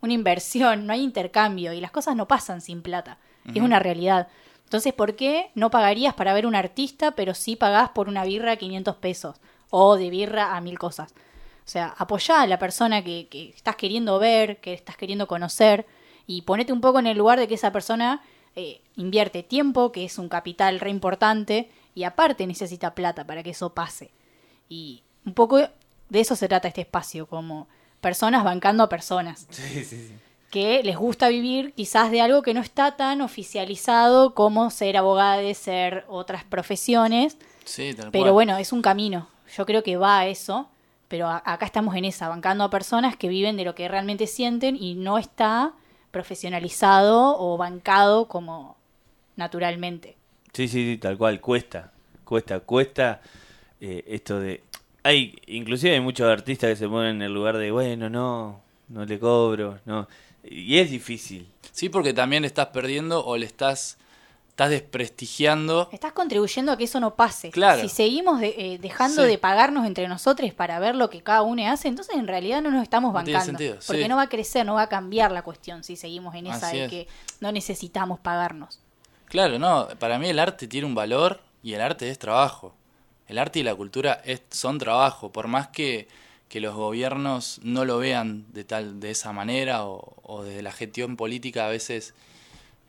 una inversión, no hay intercambio y las cosas no pasan sin plata. Es una realidad. Entonces, ¿por qué no pagarías para ver un artista, pero sí pagás por una birra a 500 pesos? O de birra a mil cosas. O sea, apoyá a la persona que, que estás queriendo ver, que estás queriendo conocer, y ponete un poco en el lugar de que esa persona eh, invierte tiempo, que es un capital re importante, y aparte necesita plata para que eso pase. Y un poco de eso se trata este espacio, como personas bancando a personas [LAUGHS] que les gusta vivir quizás de algo que no está tan oficializado como ser abogado, ser otras profesiones, Sí, tal pero cual. bueno, es un camino. Yo creo que va a eso, pero a- acá estamos en esa, bancando a personas que viven de lo que realmente sienten y no está profesionalizado o bancado como naturalmente. Sí, sí, sí, tal cual, cuesta, cuesta, cuesta eh, esto de... Hay, inclusive hay muchos artistas que se ponen en el lugar de, bueno, no, no le cobro, no. Y es difícil. Sí, porque también estás perdiendo o le estás, estás desprestigiando. Estás contribuyendo a que eso no pase. Claro. Si seguimos de- eh, dejando Sí. de pagarnos entre nosotros para ver lo que cada uno hace, entonces en realidad no nos estamos No tiene bancando. sentido, Porque sí. no va a crecer, no va a cambiar la cuestión si seguimos en esa Así de es. que no necesitamos pagarnos. Claro, no, para mí el arte tiene un valor y el arte es trabajo. El arte y la cultura son trabajo, por más que, que los gobiernos no lo vean de tal de esa manera o, desde la gestión política a veces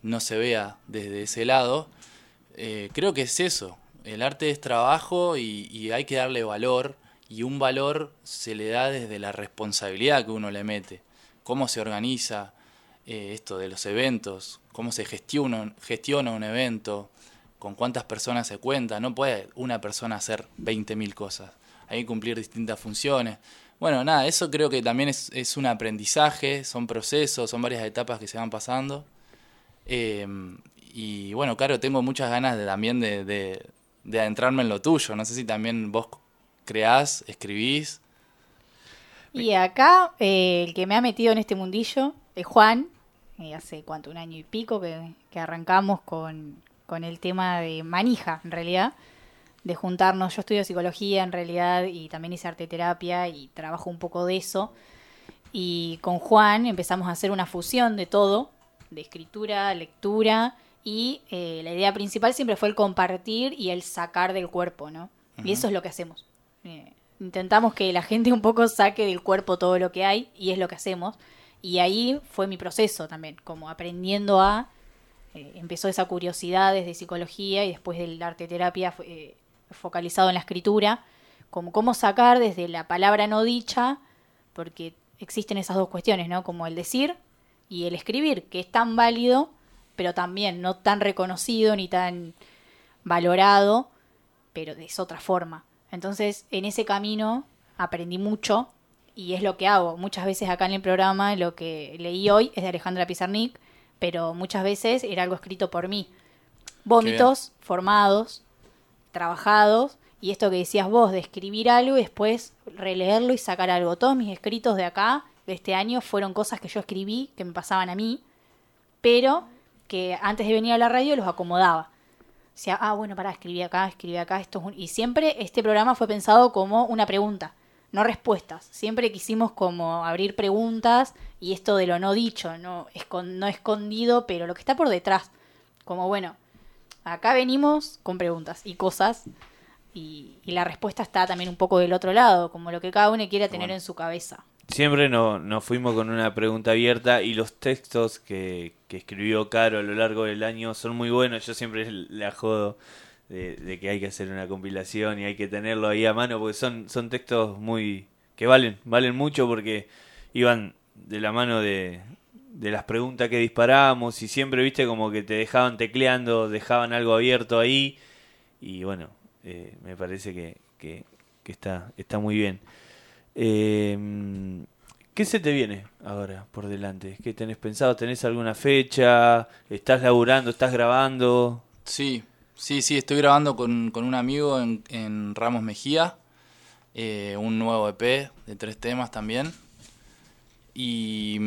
no se vea desde ese lado, eh, creo que es eso. El arte es trabajo y, y hay que darle valor y un valor se le da desde la responsabilidad que uno le mete, cómo se organiza eh, esto de los eventos, cómo se gestiona, gestiona un evento, con cuántas personas se cuenta. No puede una persona hacer 20.000 cosas. Hay que cumplir distintas funciones. Bueno, nada, eso creo que también es, un aprendizaje, son procesos, son varias etapas que se van pasando. Eh, y bueno, claro, tengo muchas ganas de, también de, de, de adentrarme en lo tuyo. No sé si también vos creás, escribís. Y acá eh, el que me ha metido en este mundillo es Juan, eh, hace cuánto, un año y pico que arrancamos con, con el tema de manija, en realidad, de juntarnos. Yo estudio psicología en realidad y también hice arte terapia y trabajo un poco de eso. Y con Juan empezamos a hacer una fusión de todo, de escritura, lectura, y eh, la idea principal siempre fue el compartir y el sacar del cuerpo, ¿no? Y eso es lo que hacemos. Eh, intentamos que la gente un poco saque del cuerpo todo lo que hay, y es lo que hacemos. Y ahí fue mi proceso también, como aprendiendo a... eh, empezó esa curiosidad desde psicología y después del arte terapia eh, focalizado en la escritura, como cómo sacar desde la palabra no dicha, porque existen esas dos cuestiones, ¿no? Como el decir y el escribir, que es tan válido, pero también no tan reconocido ni tan valorado, pero es otra forma. Entonces, en ese camino aprendí mucho y es lo que hago. Muchas veces acá en el programa lo que leí hoy es de Alejandra Pizarnik, pero muchas veces era algo escrito por mí. Vómitos formados, trabajados, y esto que decías vos, de escribir algo y después releerlo y sacar algo. Todos mis escritos de acá, de este año, fueron cosas que yo escribí, que me pasaban a mí, pero que antes de venir a la radio los acomodaba. O sea, ah, bueno, pará, escribí acá, escribí acá, esto es un... Y siempre este programa fue pensado como una pregunta, no respuestas. Siempre quisimos como abrir preguntas y esto de lo no dicho, no, escon- no escondido, pero lo que está por detrás. Como, bueno, acá venimos con preguntas y cosas y, y la respuesta está también un poco del otro lado, como lo que cada uno quiera tener Bueno. en su cabeza. Siempre no- nos fuimos con una pregunta abierta y los textos que, que escribió Caro a lo largo del año son muy buenos. Yo siempre la jodo de, de que hay que hacer una compilación y hay que tenerlo ahí a mano porque son, son textos muy que valen, valen mucho porque iban de la mano de, de las preguntas que disparamos y siempre viste como que te dejaban tecleando, dejaban algo abierto ahí y bueno, eh, me parece que, que, que está, está muy bien. Eh, ¿Qué se te viene ahora por delante? ¿Qué tenés pensado? ¿Tenés alguna fecha? ¿Estás laburando? ¿Estás grabando? Sí, sí, sí, estoy grabando con, con un amigo en, en Ramos Mejía, eh, un nuevo EP de tres temas también. Y,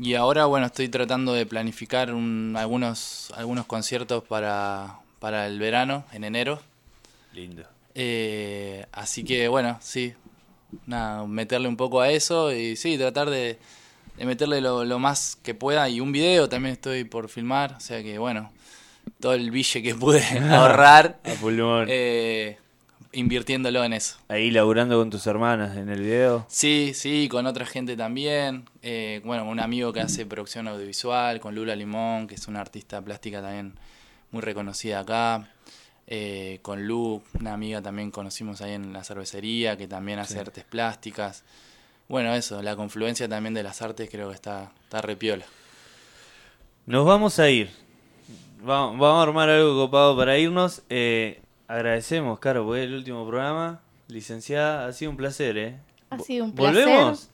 y ahora, bueno, estoy tratando de planificar un- algunos, algunos conciertos para, para el verano, en enero. Lindo. Eh, así que, bueno, sí, nada, meterle un poco a eso y sí, tratar de, de meterle lo, lo más que pueda. Y un video también estoy por filmar, o sea que, bueno, todo el bille que pude [LAUGHS] ahorrar, A pulmón. eh, invirtiéndolo en eso. Ahí laburando con tus hermanas en el video. Sí, sí, con otra gente también. Eh, bueno, un amigo que hace producción audiovisual, con Lula Limón, que es una artista plástica también muy reconocida acá. Eh, con Lu, una amiga también conocimos ahí en la cervecería, que también hace Sí. artes plásticas. Bueno, eso, la confluencia también de las artes creo que está, está repiola. Nos vamos a ir. Va- Vamos, a armar algo copado para irnos. Eh, agradecemos, Caro, porque el último programa. Licenciada, ha sido un placer, ¿eh? Ha sido un ¿Volvemos?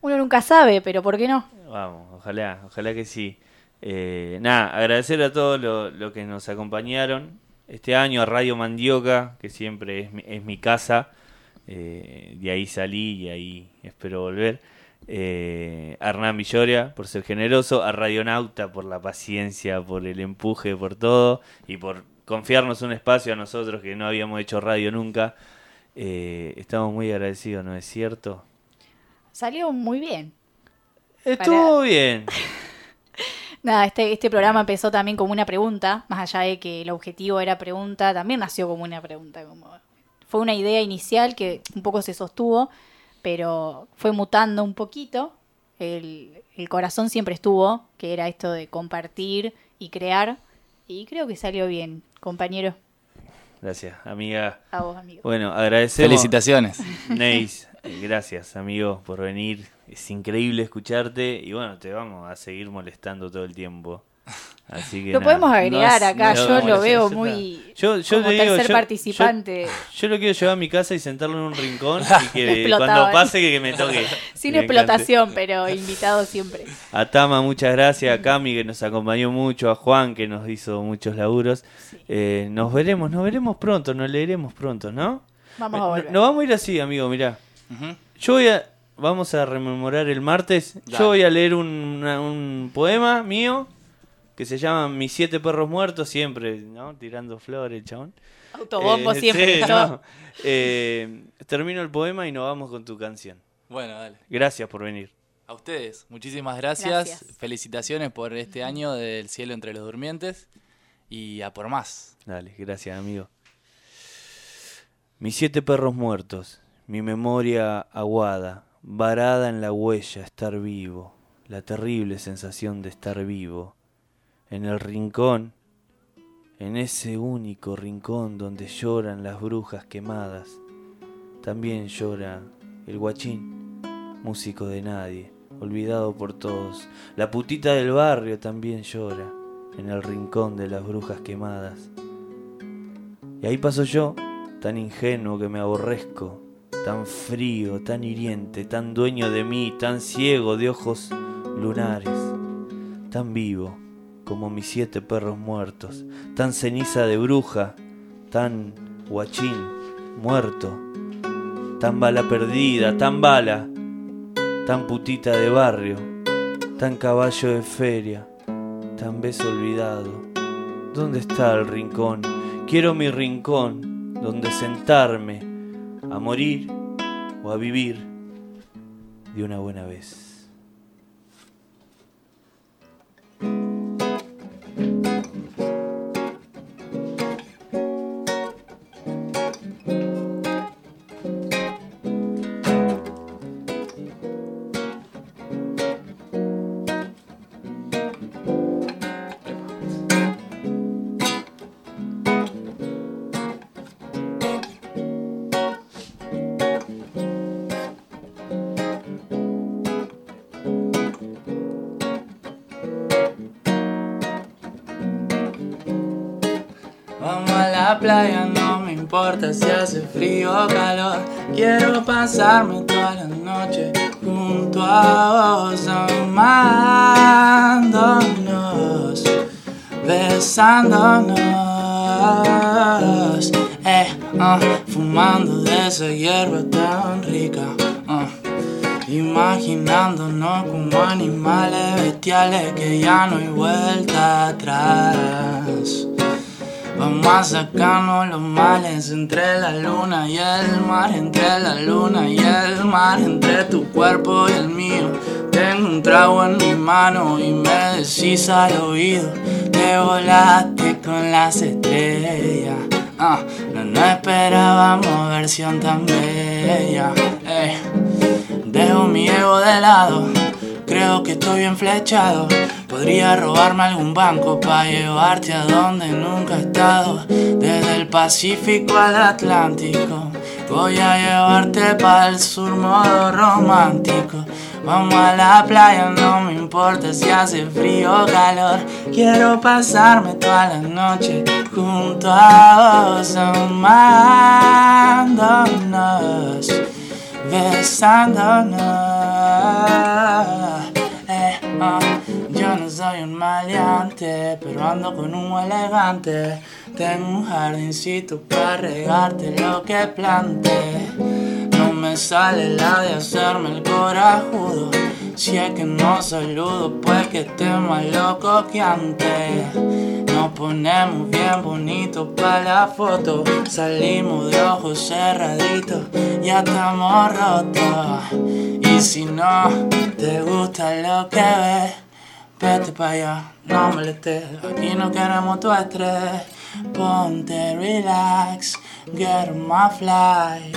Uno nunca sabe, pero ¿por qué no? Vamos, ojalá, ojalá que sí. Eh, nada, agradecer a todos los lo que nos acompañaron este año, a Radio Mandioca, que siempre es mi, es mi casa. Eh, de ahí salí y ahí espero volver. Eh, a Hernán Villoria por ser generoso, a Radionauta por la paciencia, por el empuje, por todo y por confiarnos un espacio a nosotros que no habíamos hecho radio nunca. Eh, estamos muy agradecidos, ¿no es cierto? Salió muy bien. Estuvo bien. [LAUGHS] Nada, este, este programa empezó también como una pregunta, más allá de que el objetivo era pregunta, también nació como una pregunta. Como... Fue una idea inicial que un poco se sostuvo, pero fue mutando un poquito. El, el corazón siempre estuvo, que era esto de compartir y crear, y creo que salió bien, compañero. Gracias, amiga. A vos, amigo. Bueno, agradecemos. Felicitaciones. Neis, eh, gracias, amigo, por venir. Es increíble escucharte y bueno, te vamos a seguir molestando todo el tiempo. Así que Lo nada. podemos agregar no acá, no, yo no, lo veo ya muy. Yo- yo como te digo, tercer yo- participante. Yo lo quiero llevar a mi casa y sentarlo en un rincón y que [LAUGHS] cuando ¿eh? pase que, que me toque. [LAUGHS] Sin Me encanta. explotación, pero invitado siempre. A Tama, muchas gracias. A Cami, que nos acompañó mucho. A Juan, que nos hizo muchos laburos. Eh, nos veremos, nos veremos pronto, nos leeremos pronto, ¿no? Vamos a No- volver. Nos vamos a ir así, amigo, mirá. Yo voy a... Vamos a rememorar el martes. Dale. Yo voy a leer un, una- un poema mío que se llama Mis siete perros muertos, siempre, ¿no? Tirando flores, chabón. Autobombo Eh, [LAUGHS] siempre. sí, ¿no? no. Eh, termino el poema y nos vamos con tu canción. Bueno, dale. Gracias por venir. A ustedes, muchísimas gracias. Gracias. Felicitaciones por este año del cielo entre los durmientes. Y a por más. Dale, gracias, amigo. Mis siete perros muertos, mi memoria aguada, varada en la huella, estar vivo, la terrible sensación de estar vivo, en el rincón, en ese único rincón donde lloran las brujas quemadas, también llora el guachín, músico de nadie, olvidado por todos, la putita del barrio también llora, en el rincón de las brujas quemadas. Y ahí paso yo, tan ingenuo que me aborrezco, tan frío, tan hiriente, tan dueño de mí, tan ciego de ojos lunares, tan vivo como mis siete perros muertos, tan ceniza de bruja, tan guachín, muerto, tan bala perdida, tan bala, tan putita de barrio, tan caballo de feria, tan beso olvidado. ¿Dónde está el rincón? Quiero mi rincón donde sentarme a morir o a vivir de una buena vez. Playa, no me importa si hace frío o calor. Quiero pasarme toda la noche junto a vos, amándonos, besándonos, eh, ah, fumando de esa hierba tan rica. ah. Imaginándonos como animales bestiales que ya no hay vuelta atrás. Vamos a sacarnos los males entre la luna y el mar, entre la luna y el mar, entre tu cuerpo y el mío. Tengo un trago en mi mano y me decís al oído, te volaste con las estrellas. Ah, no, no esperábamos versión tan bella. Ey. Dejo mi ego de lado, creo que estoy bien flechado. Podría robarme algún banco para llevarte a donde nunca he estado. Desde el Pacífico al Atlántico, voy a llevarte para el sur modo romántico. Vamos a la playa, no me importa si hace frío o calor. Quiero pasarme toda la noche junto a vos, amándonos besándonos. Eh, no soy maleante, pero ando con un elegante. Tengo un jardincito para regarte lo que plante. No me sale la de hacerme el corajudo. Si es que no saludo, pues que esté más loco que antes. Nos ponemos bien bonitos para la foto. Salimos de ojos cerraditos, ya estamos rotos. Y si no te gusta lo que ves, vete para allá, no molestes. Aquí no queremos tu estrés. Ponte relax, get on my fly.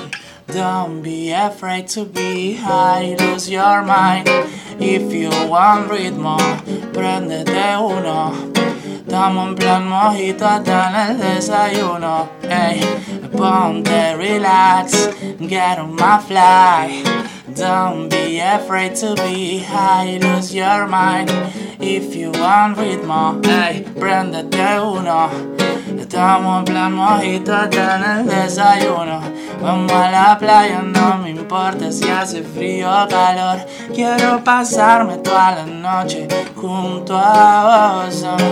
Don't be afraid to be high, lose your mind. If you want ritmo, prendete uno. Estamos en plan mojito hasta en el desayuno. Ey, ponte relax, get on my fly. Don't be afraid to be high, lose your mind. If you want ritmo, ey, prendete uno. Estamos plan mojito hasta en el desayuno. Vamos a la playa, no me importa si hace frío o calor. Quiero pasarme toda la noche junto a vos, amándonos,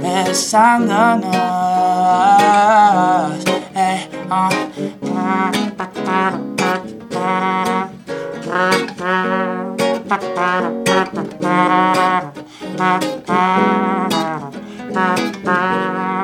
besándonos. Eh, Bye.